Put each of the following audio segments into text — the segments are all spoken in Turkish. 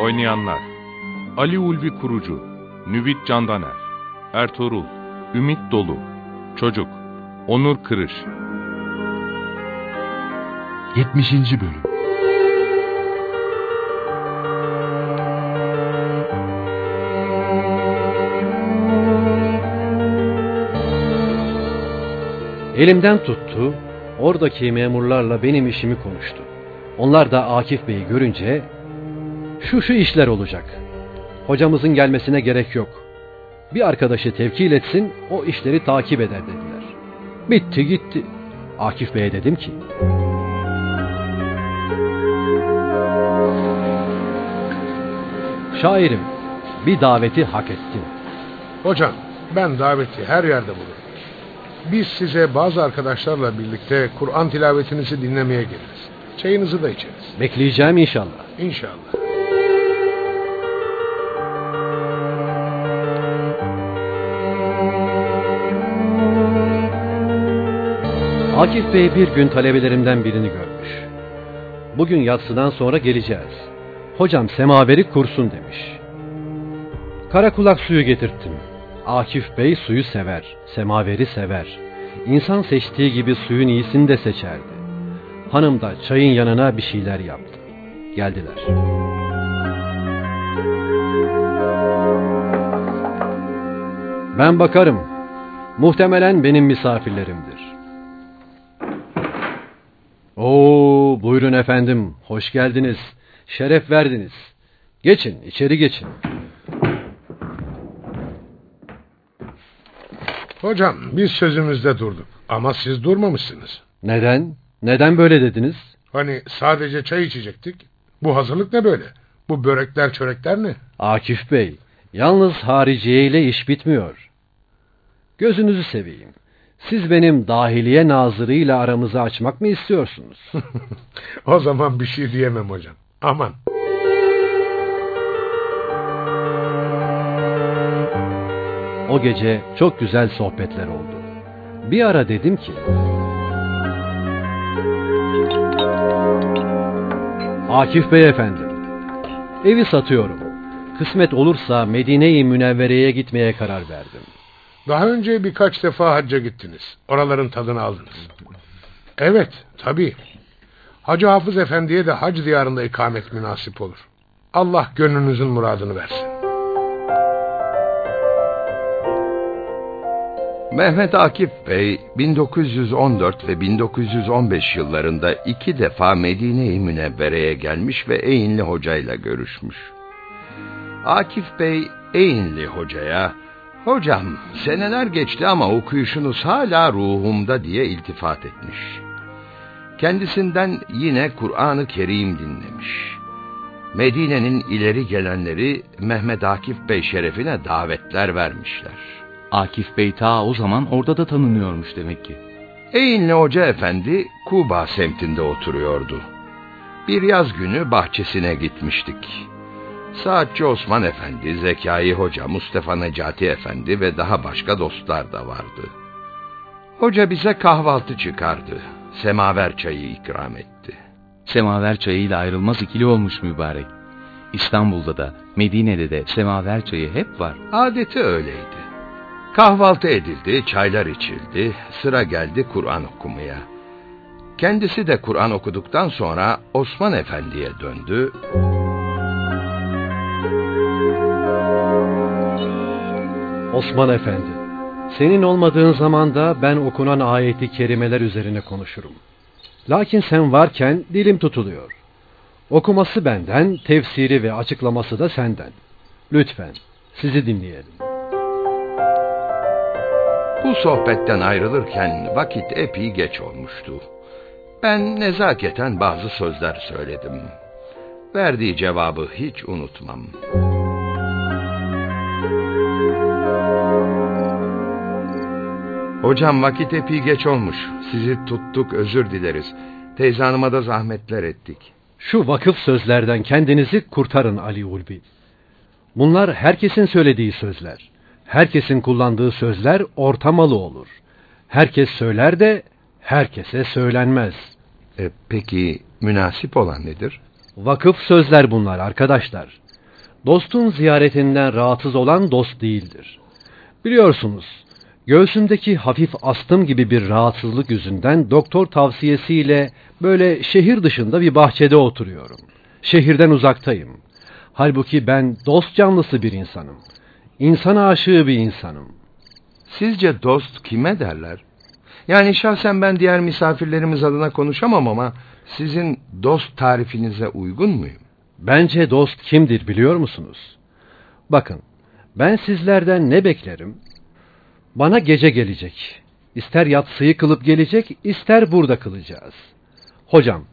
Oynayanlar Ali Ulvi Kurucu Nüvit Candaner Ertuğrul Ümit Dolu Çocuk Onur Kırış 70. Bölüm Elimden tuttu, oradaki memurlarla benim işimi konuştu. Onlar da Akif Bey'i görünce, şu şu işler olacak. Hocamızın gelmesine gerek yok. Bir arkadaşı tevkil etsin, o işleri takip eder dediler. Bitti gitti. Akif Bey'e dedim ki, Şairim, bir daveti hak ettin. Hocam ben daveti her yerde bulurum. Biz size bazı arkadaşlarla birlikte Kur'an tilavetinizi dinlemeye geliriz. Çayınızı da içeriz. Bekleyeceğim inşallah. İnşallah. Akif Bey bir gün talebelerimden birini görmüş. Bugün yatsıdan sonra geleceğiz. Hocam semaveri kursun demiş. Karakulak suyu getirttim. Akif Bey suyu sever, semaveri sever. İnsan seçtiği gibi suyun iyisini de seçerdi. Hanım da çayın yanına bir şeyler yaptı. Geldiler. Ben bakarım. Muhtemelen benim misafirlerimdir. Oo, buyurun efendim. Hoş geldiniz. Şeref verdiniz. Geçin, içeri geçin. Hocam biz sözümüzde durduk ama siz durmamışsınız. Neden? Neden böyle dediniz? Hani sadece çay içecektik. Bu hazırlık ne böyle? Bu börekler çörekler ne? Akif Bey, yalnız hariciye ile iş bitmiyor. Gözünüzü seveyim. Siz benim dahiliye nazırıyla aramızı açmak mı istiyorsunuz? o zaman bir şey diyemem hocam. Aman. O gece çok güzel sohbetler oldu. Bir ara dedim ki... Akif Bey efendi, evi satıyorum. Kısmet olursa Medine-i Münevvere'ye gitmeye karar verdim. Daha önce birkaç defa hacca gittiniz. Oraların tadını aldınız. Evet, tabii. Hacı Hafız Efendi'ye de hac diyarında ikamet münasip olur. Allah gönlünüzün muradını versin. Mehmet Akif Bey 1914 ve 1915 yıllarında iki defa Medine-i Münevvere'ye gelmiş ve Eynli hocayla görüşmüş. Akif Bey Eynli hocaya Hocam seneler geçti ama okuyuşunuz hala ruhumda diye iltifat etmiş. Kendisinden yine Kur'an-ı Kerim dinlemiş. Medine'nin ileri gelenleri Mehmet Akif Bey şerefine davetler vermişler. Akif Bey ta o zaman orada da tanınıyormuş demek ki. Eynli Hoca Efendi Kuba semtinde oturuyordu. Bir yaz günü bahçesine gitmiştik. Saatçi Osman Efendi, Zekai Hoca, Mustafa Necati Efendi ve daha başka dostlar da vardı. Hoca bize kahvaltı çıkardı. Semaver çayı ikram etti. Semaver çayıyla ayrılmaz ikili olmuş mübarek. İstanbul'da da Medine'de de semaver çayı hep var. Adeti öyleydi. Kahvaltı edildi, çaylar içildi, sıra geldi Kur'an okumaya. Kendisi de Kur'an okuduktan sonra Osman Efendi'ye döndü. Osman Efendi, senin olmadığın zaman da ben okunan ayeti kerimeler üzerine konuşurum. Lakin sen varken dilim tutuluyor. Okuması benden, tefsiri ve açıklaması da senden. Lütfen, sizi dinleyelim. Bu sohbetten ayrılırken vakit epey geç olmuştu. Ben nezaketen bazı sözler söyledim. Verdiği cevabı hiç unutmam. Hocam vakit epey geç olmuş. Sizi tuttuk özür dileriz. Teyze hanıma da zahmetler ettik. Şu vakıf sözlerden kendinizi kurtarın Ali Ulvi. Bunlar herkesin söylediği sözler. Herkesin kullandığı sözler ortamalı olur. Herkes söyler de herkese söylenmez. E, peki münasip olan nedir? Vakıf sözler bunlar arkadaşlar. Dostun ziyaretinden rahatsız olan dost değildir. Biliyorsunuz, göğsümdeki hafif astım gibi bir rahatsızlık yüzünden doktor tavsiyesiyle böyle şehir dışında bir bahçede oturuyorum. Şehirden uzaktayım. Halbuki ben dost canlısı bir insanım. İnsan aşığı bir insanım. Sizce dost kime derler? Yani şahsen ben diğer misafirlerimiz adına konuşamam ama sizin dost tarifinize uygun muyum? Bence dost kimdir biliyor musunuz? Bakın, ben sizlerden ne beklerim? Bana gece gelecek. İster yatsıyı kılıp gelecek, ister burada kılacağız. Hocam,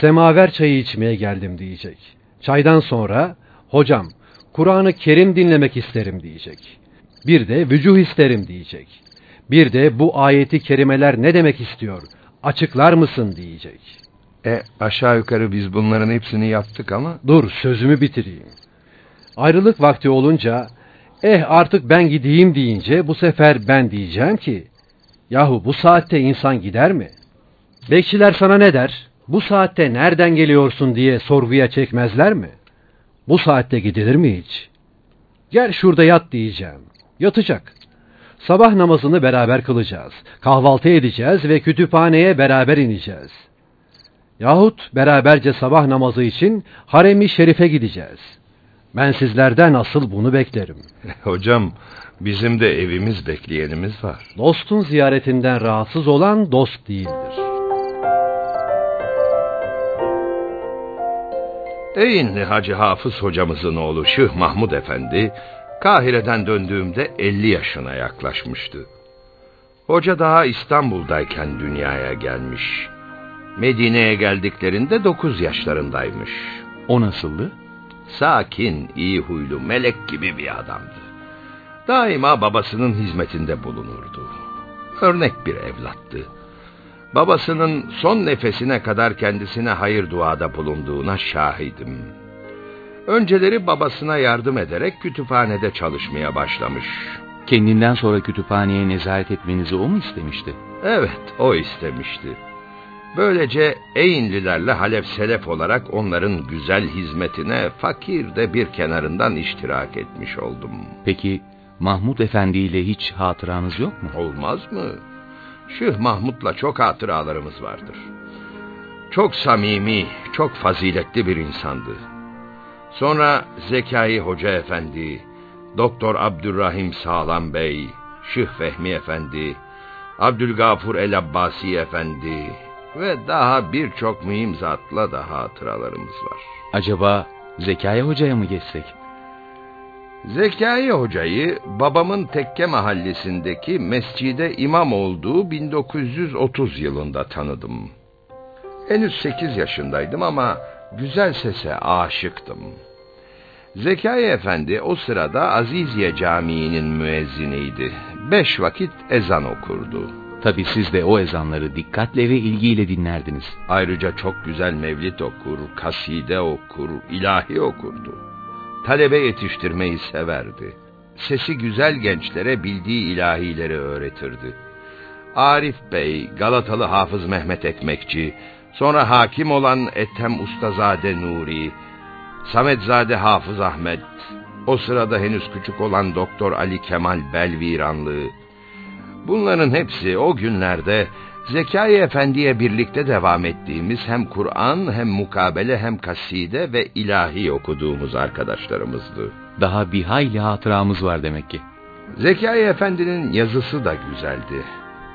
semaver çayı içmeye geldim diyecek. Çaydan sonra, hocam, Kur'an-ı Kerim dinlemek isterim diyecek. Bir de vücuh isterim diyecek. Bir de bu ayeti kerimeler ne demek istiyor? Açıklar mısın diyecek. E aşağı yukarı biz bunların hepsini yaptık ama... Dur sözümü bitireyim. Ayrılık vakti olunca, eh artık ben gideyim deyince bu sefer ben diyeceğim ki, yahu bu saatte insan gider mi? Bekçiler sana ne der? Bu saatte nereden geliyorsun diye sorguya çekmezler mi? Bu saatte gidilir mi hiç? Gel şurada yat diyeceğim. Yatacak. Sabah namazını beraber kılacağız. Kahvaltı edeceğiz ve kütüphaneye beraber ineceğiz. Yahut beraberce sabah namazı için haremi şerife gideceğiz. Ben sizlerden asıl bunu beklerim. Hocam bizim de evimiz bekleyenimiz var. Dostun ziyaretinden rahatsız olan dost değildir. Eynli Hacı Hafız hocamızın oğlu Şıh Mahmud Efendi, Kahire'den döndüğümde 50 yaşına yaklaşmıştı. Hoca daha İstanbul'dayken dünyaya gelmiş. Medine'ye geldiklerinde 9 yaşlarındaymış. O nasıldı? Sakin, iyi huylu, melek gibi bir adamdı. Daima babasının hizmetinde bulunurdu. Örnek bir evlattı. Babasının son nefesine kadar kendisine hayır duada bulunduğuna şahidim. Önceleri babasına yardım ederek kütüphanede çalışmaya başlamış. Kendinden sonra kütüphaneye nezaret etmenizi o mu istemişti? Evet, o istemişti. Böylece Eynlilerle Halef Selef olarak onların güzel hizmetine fakir de bir kenarından iştirak etmiş oldum. Peki Mahmud Efendi ile hiç hatıranız yok mu? Olmaz mı? Şıh Mahmud'la çok hatıralarımız vardır. Çok samimi, çok faziletli bir insandı. Sonra Zekai Hoca Efendi, Doktor Abdurrahim Sağlam Bey, Şıh Fehmi Efendi, Abdülgafur El Abbasi Efendi ve daha birçok mühim zatla da hatıralarımız var. Acaba Zekai Hoca'ya mı geçsek? Zekai Hoca'yı babamın tekke mahallesindeki mescide imam olduğu 1930 yılında tanıdım. Henüz 8 yaşındaydım ama güzel sese aşıktım. Zekai Efendi o sırada Aziziye Camii'nin müezziniydi. Beş vakit ezan okurdu. Tabii siz de o ezanları dikkatle ve ilgiyle dinlerdiniz. Ayrıca çok güzel mevlid okur, kaside okur, ilahi okurdu. Talebe yetiştirmeyi severdi. Sesi güzel gençlere bildiği ilahileri öğretirdi. Arif Bey, Galatalı Hafız Mehmet Ekmekçi, sonra hakim olan Ethem Ustazade Nuri, Sametzade Hafız Ahmet, o sırada henüz küçük olan Doktor Ali Kemal Belviranlı, bunların hepsi o günlerde Zekai Efendi'ye birlikte devam ettiğimiz hem Kur'an hem mukabele hem kaside ve ilahi okuduğumuz arkadaşlarımızdı. Daha bir hayli hatıramız var demek ki. Zekai Efendi'nin yazısı da güzeldi.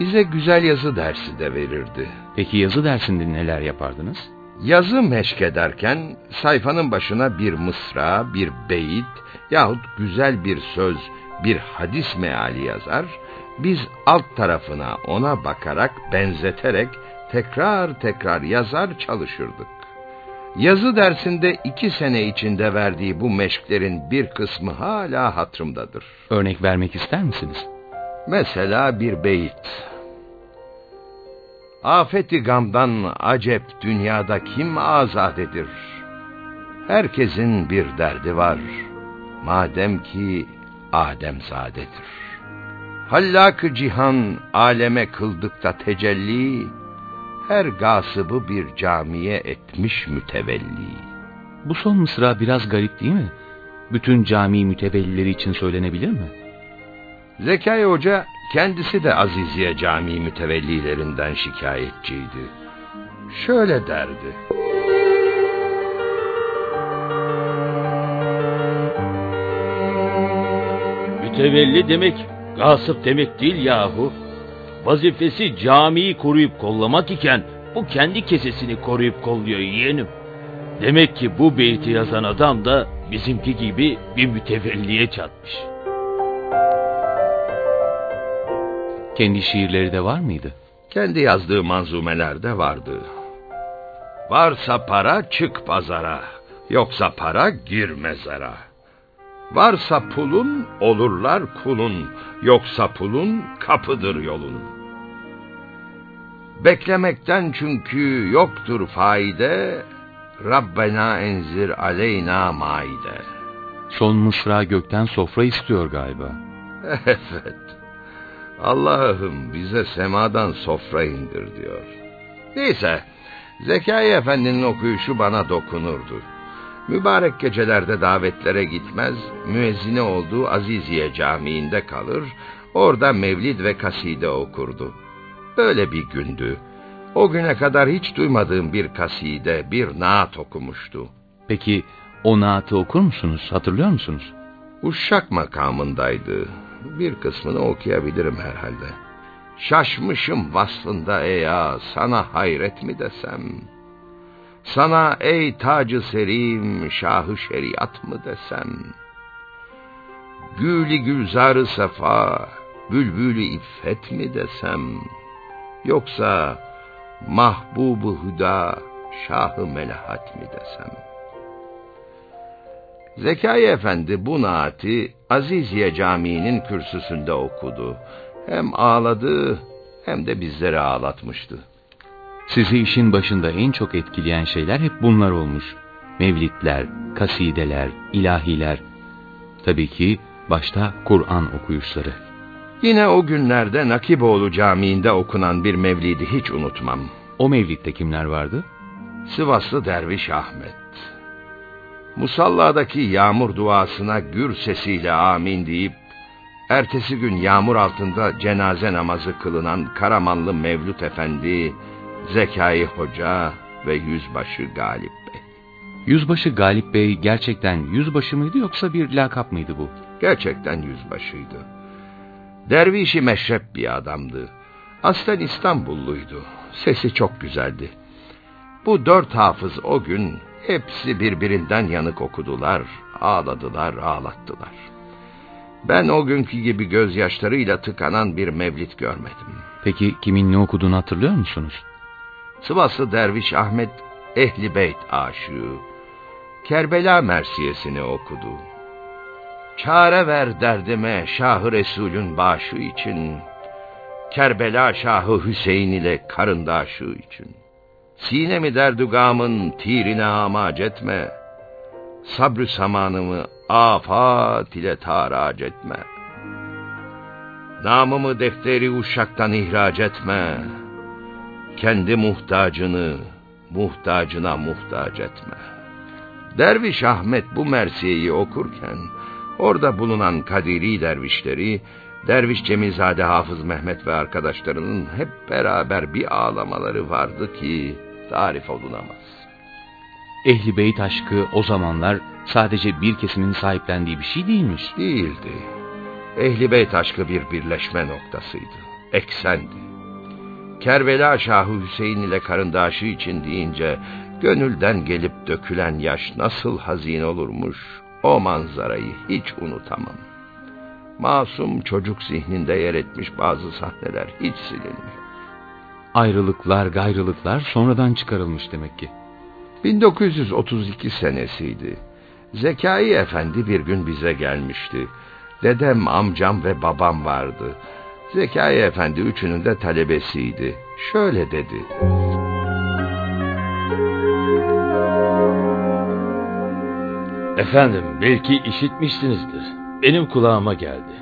Bize güzel yazı dersi de verirdi. Peki yazı dersinde neler yapardınız? Yazı meşk ederken sayfanın başına bir mısra, bir beyit yahut güzel bir söz, bir hadis meali yazar, biz alt tarafına ona bakarak, benzeterek tekrar tekrar yazar çalışırdık. Yazı dersinde iki sene içinde verdiği bu meşklerin bir kısmı hala hatırımdadır. Örnek vermek ister misiniz? Mesela bir beyit. Afeti gamdan acep dünyada kim azadedir? Herkesin bir derdi var. Madem ki Ademzadedir. Hallak cihan aleme kıldıkta tecelli, her gasıbı bir camiye etmiş mütevelli. Bu son mısra biraz garip değil mi? Bütün cami mütevellileri için söylenebilir mi? Zekai Hoca kendisi de Aziziye Camii mütevellilerinden şikayetçiydi. Şöyle derdi. Mütevelli demek gasıp demek değil yahu. Vazifesi camiyi koruyup kollamak iken bu kendi kesesini koruyup kolluyor yeğenim. Demek ki bu beyti yazan adam da bizimki gibi bir mütevelliye çatmış. Kendi şiirleri de var mıydı? Kendi yazdığı manzumelerde vardı. Varsa para çık pazara, yoksa para gir mezara. Varsa pulun olurlar kulun, yoksa pulun kapıdır yolun. Beklemekten çünkü yoktur faide, Rabbena enzir aleyna maide. Son mısra gökten sofra istiyor galiba. Evet. Allah'ım bize semadan sofra indir diyor. Neyse, Zekai Efendi'nin okuyuşu bana dokunurdu. Mübarek gecelerde davetlere gitmez, müezzine olduğu Aziziye Camii'nde kalır, orada mevlid ve kaside okurdu. Böyle bir gündü. O güne kadar hiç duymadığım bir kaside, bir naat okumuştu. Peki o naatı okur musunuz? Hatırlıyor musunuz? Uşak makamındaydı. Bir kısmını okuyabilirim herhalde. Şaşmışım vasfında eya, sana hayret mi desem? Sana ey tacı serim, şahı şeriat mı desem? Gülü gülzarı sefa, bülbülü iffet mi desem? Yoksa mahbubu hüda, şahı melahat mi desem? Zekai Efendi bu naati Aziziye Camii'nin kürsüsünde okudu. Hem ağladı hem de bizleri ağlatmıştı. Sizi işin başında en çok etkileyen şeyler hep bunlar olmuş. Mevlitler, kasideler, ilahiler. Tabii ki başta Kur'an okuyuşları. Yine o günlerde Nakiboğlu Camii'nde okunan bir mevlidi hiç unutmam. O mevlitte kimler vardı? Sivaslı Derviş Ahmet. Musalladaki yağmur duasına gür sesiyle amin deyip, ertesi gün yağmur altında cenaze namazı kılınan Karamanlı Mevlüt Efendi, Zekai Hoca ve Yüzbaşı Galip Bey. Yüzbaşı Galip Bey gerçekten yüzbaşı mıydı yoksa bir lakap mıydı bu? Gerçekten yüzbaşıydı. Dervişi meşrep bir adamdı. Aslen İstanbulluydu. Sesi çok güzeldi. Bu dört hafız o gün hepsi birbirinden yanık okudular, ağladılar, ağlattılar. Ben o günkü gibi gözyaşlarıyla tıkanan bir mevlit görmedim. Peki kimin ne okuduğunu hatırlıyor musunuz? Sivaslı Derviş Ahmet Ehli Beyt aşığı, Kerbela Mersiyesini okudu. Çare ver derdime Şahı Resul'ün başı için, Kerbela Şahı Hüseyin ile karındaşı için. Sinemi derdugamın tirine amac etme, Sabrı samanımı afat ile tarac etme. Namımı defteri uşaktan ihraç etme, Kendi muhtacını muhtacına muhtaç etme. Derviş Ahmet bu mersiyeyi okurken, orada bulunan Kadiri dervişleri, Derviş Cemilzade Hafız Mehmet ve arkadaşlarının hep beraber bir ağlamaları vardı ki tarif olunamaz. Ehli Beyt aşkı o zamanlar sadece bir kesimin sahiplendiği bir şey değilmiş. Değildi. Ehli Beyt aşkı bir birleşme noktasıydı. Eksendi. Kerbela Şahı Hüseyin ile karındaşı için deyince gönülden gelip dökülen yaş nasıl hazin olurmuş o manzarayı hiç unutamam. Masum çocuk zihninde yer etmiş bazı sahneler hiç silinmiyor. ayrılıklar, gayrılıklar sonradan çıkarılmış demek ki. 1932 senesiydi. Zekai Efendi bir gün bize gelmişti. Dedem, amcam ve babam vardı. Zekai Efendi üçünün de talebesiydi. Şöyle dedi. Efendim belki işitmişsinizdir. Benim kulağıma geldi.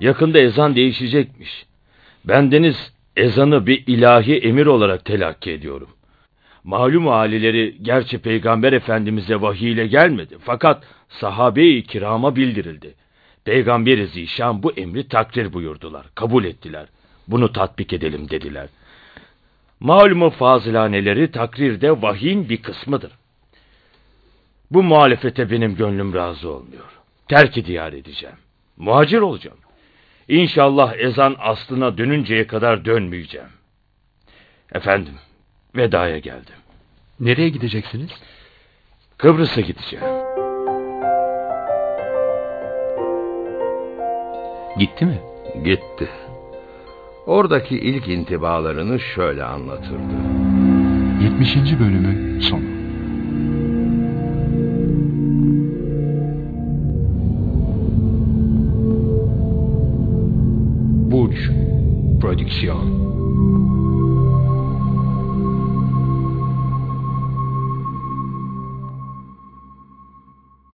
Yakında ezan değişecekmiş. Bendeniz ezanı bir ilahi emir olarak telakki ediyorum. Malum halileri gerçi Peygamber Efendimiz'e vahiy ile gelmedi. Fakat sahabe-i kirama bildirildi. Peygamber-i Zişan bu emri takdir buyurdular. Kabul ettiler. Bunu tatbik edelim dediler. Malumu fazilaneleri takrirde vahyin bir kısmıdır. Bu muhalefete benim gönlüm razı olmuyor. Terk-i diyar edeceğim. Muhacir olacağım. İnşallah ezan aslına dönünceye kadar dönmeyeceğim. Efendim, vedaya geldim. Nereye gideceksiniz? Kıbrıs'a gideceğim. Gitti mi? Gitti. Oradaki ilk intibalarını şöyle anlatırdı. 70. bölümü sonu.